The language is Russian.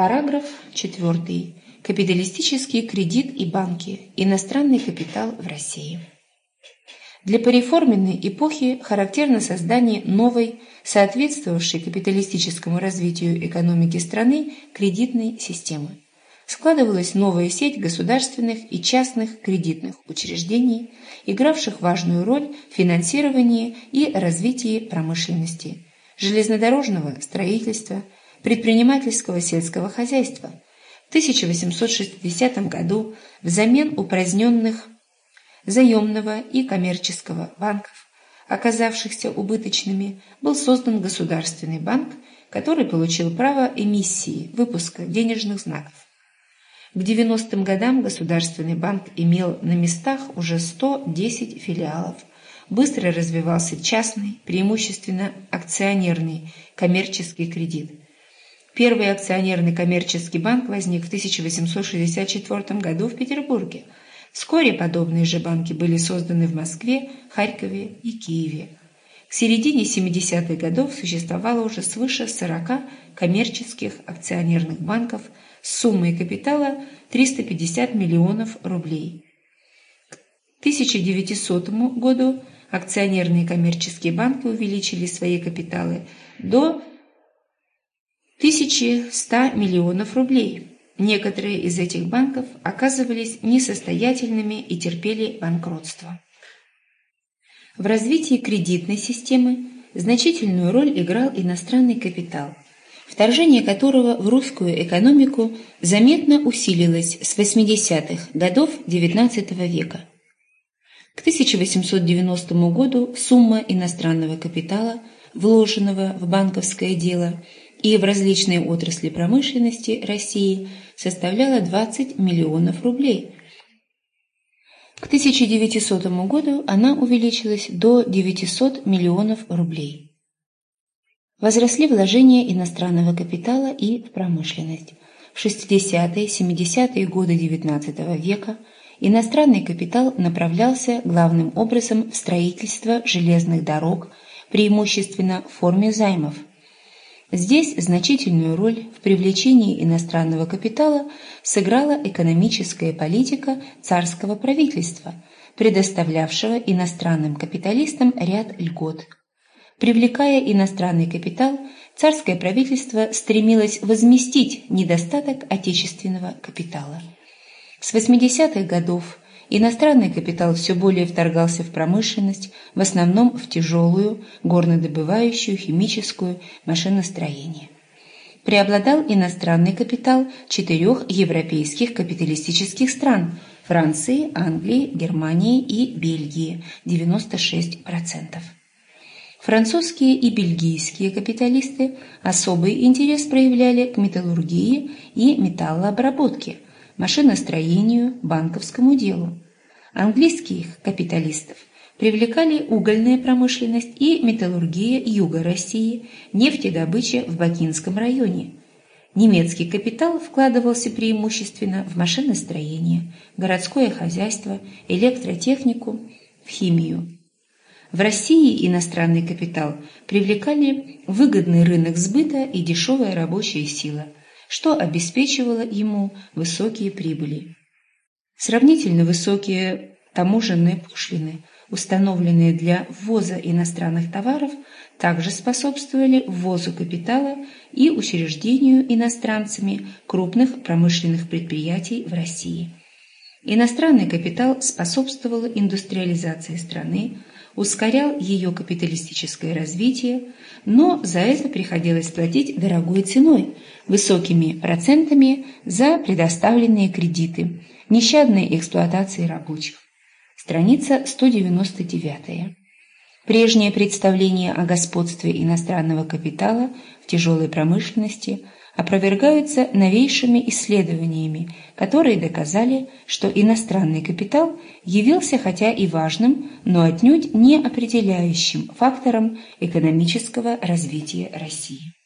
Параграф 4. Капиталистический кредит и банки. Иностранный капитал в России. Для пореформенной эпохи характерно создание новой, соответствовавшей капиталистическому развитию экономики страны, кредитной системы. Складывалась новая сеть государственных и частных кредитных учреждений, игравших важную роль в финансировании и развитии промышленности, железнодорожного строительства – предпринимательского сельского хозяйства. В 1860 году взамен упраздненных заемного и коммерческого банков, оказавшихся убыточными, был создан Государственный банк, который получил право эмиссии, выпуска денежных знаков. К 90-м годам Государственный банк имел на местах уже 110 филиалов. Быстро развивался частный, преимущественно акционерный коммерческий кредит. Первый акционерный коммерческий банк возник в 1864 году в Петербурге. Вскоре подобные же банки были созданы в Москве, Харькове и Киеве. К середине 70-х годов существовало уже свыше 40 коммерческих акционерных банков с суммой капитала 350 миллионов рублей. К 1900 году акционерные коммерческие банки увеличили свои капиталы до 1100 миллионов рублей. Некоторые из этих банков оказывались несостоятельными и терпели банкротство. В развитии кредитной системы значительную роль играл иностранный капитал, вторжение которого в русскую экономику заметно усилилось с 80-х годов XIX века. К 1890 году сумма иностранного капитала, вложенного в банковское дело, и в различные отрасли промышленности России составляла 20 миллионов рублей. К 1900 году она увеличилась до 900 миллионов рублей. Возросли вложения иностранного капитала и в промышленность. В 60-70-е годы XIX века иностранный капитал направлялся главным образом в строительство железных дорог, преимущественно в форме займов – Здесь значительную роль в привлечении иностранного капитала сыграла экономическая политика царского правительства, предоставлявшего иностранным капиталистам ряд льгот. Привлекая иностранный капитал, царское правительство стремилось возместить недостаток отечественного капитала. С 80-х годов Иностранный капитал все более вторгался в промышленность, в основном в тяжелую, горнодобывающую, химическую, машиностроение. Преобладал иностранный капитал четырех европейских капиталистических стран – Франции, Англии, Германии и Бельгии – 96%. Французские и бельгийские капиталисты особый интерес проявляли к металлургии и металлообработке – машиностроению, банковскому делу. Английских капиталистов привлекали угольная промышленность и металлургия юга России, нефтедобыча в Бакинском районе. Немецкий капитал вкладывался преимущественно в машиностроение, городское хозяйство, электротехнику, в химию. В России иностранный капитал привлекали выгодный рынок сбыта и дешевая рабочая сила – что обеспечивало ему высокие прибыли. Сравнительно высокие таможенные пошлины, установленные для ввоза иностранных товаров, также способствовали ввозу капитала и учреждению иностранцами крупных промышленных предприятий в России. Иностранный капитал способствовал индустриализации страны, ускорял ее капиталистическое развитие, но за это приходилось платить дорогой ценой, высокими процентами за предоставленные кредиты, нещадной эксплуатацией рабочих. Страница 199. Прежнее представление о господстве иностранного капитала в тяжелой промышленности – опровергаются новейшими исследованиями, которые доказали, что иностранный капитал явился хотя и важным, но отнюдь не определяющим фактором экономического развития России.